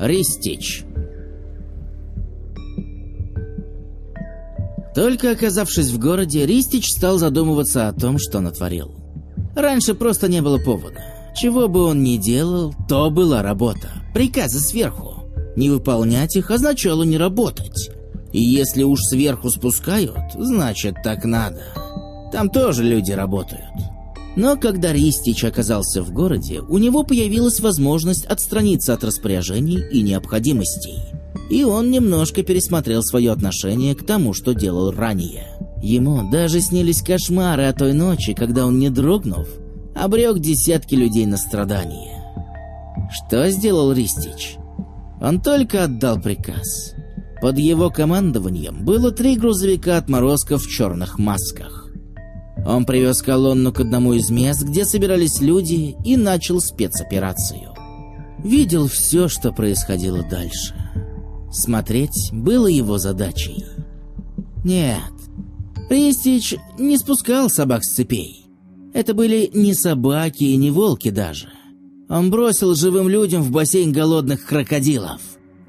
Ристич. Только оказавшись в городе, Ристич стал задумываться о том, что натворил. Раньше просто не было повода. Чего бы он ни делал, то была работа. Приказы сверху. Не выполнять их означало не работать. И если уж сверху спускают, значит так надо. Там тоже люди работают. Но когда Ристич оказался в городе, у него появилась возможность отстраниться от распоряжений и необходимостей. И он немножко пересмотрел свое отношение к тому, что делал ранее. Ему даже снились кошмары о той ночи, когда он, не дрогнув, обрек десятки людей на страдания. Что сделал Ристич? Он только отдал приказ. Под его командованием было три грузовика отморозков в черных масках. Он привез колонну к одному из мест, где собирались люди, и начал спецоперацию. Видел все, что происходило дальше. Смотреть было его задачей. Нет, Ристич не спускал собак с цепей. Это были не собаки и не волки даже. Он бросил живым людям в бассейн голодных крокодилов.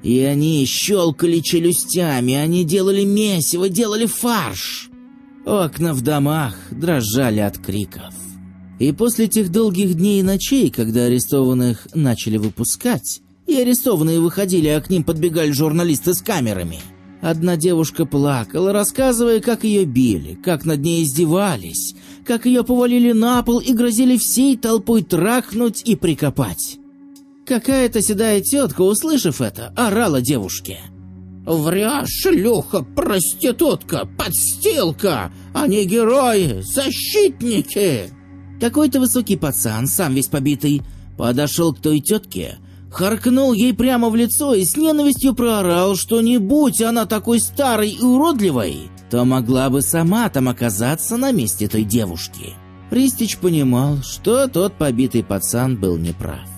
И они щелкали челюстями, они делали месиво, делали фарш. Окна в домах дрожали от криков. И после тех долгих дней и ночей, когда арестованных начали выпускать, и арестованные выходили, а к ним подбегали журналисты с камерами, одна девушка плакала, рассказывая, как ее били, как над ней издевались, как ее повалили на пол и грозили всей толпой трахнуть и прикопать. Какая-то седая тетка, услышав это, орала девушке – Врешь, шлюха, проститутка, подстилка, они герои, защитники. Какой-то высокий пацан, сам весь побитый, подошел к той тетке, харкнул ей прямо в лицо и с ненавистью проорал, что не будь она такой старой и уродливой, то могла бы сама там оказаться на месте той девушки. Ристич понимал, что тот побитый пацан был неправ.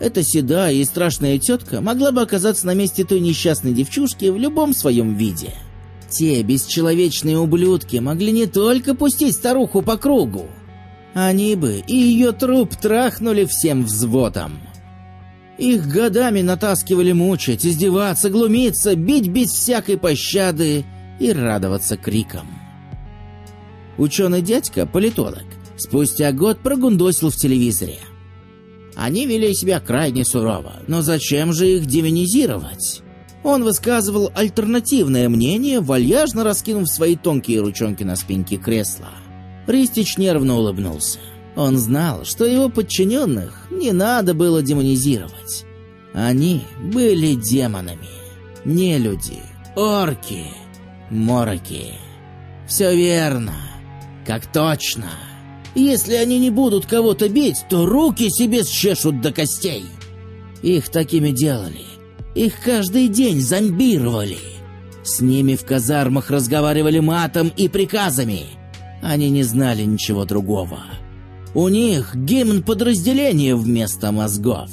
Эта седая и страшная тетка могла бы оказаться на месте той несчастной девчушки в любом своем виде. Те бесчеловечные ублюдки могли не только пустить старуху по кругу, они бы и ее труп трахнули всем взводом. Их годами натаскивали мучить, издеваться, глумиться, бить без всякой пощады и радоваться крикам. Ученый дядька, политолог, спустя год прогундосил в телевизоре – они вели себя крайне сурово, но зачем же их демонизировать? Он высказывал альтернативное мнение, вальяжно раскинув свои тонкие ручонки на спинке кресла. Ристич нервно улыбнулся. Он знал, что его подчиненных не надо было демонизировать. Они были демонами. Не люди, орки, мороки. Все верно, как точно. Если они не будут кого-то бить, то руки себе счешут до костей. Их такими делали. Их каждый день зомбировали. С ними в казармах разговаривали матом и приказами. Они не знали ничего другого. У них гимн подразделения вместо мозгов.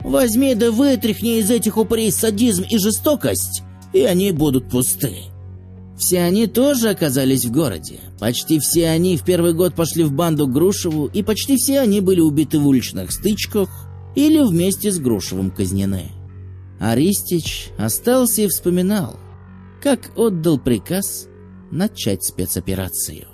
Возьми да вытряхни из этих упырей садизм и жестокость, и они будут пусты. Все они тоже оказались в городе. Почти все они в первый год пошли в банду Грушеву, и почти все они были убиты в уличных стычках или вместе с Грушевым казнены. Аристич остался и вспоминал, как отдал приказ начать спецоперацию.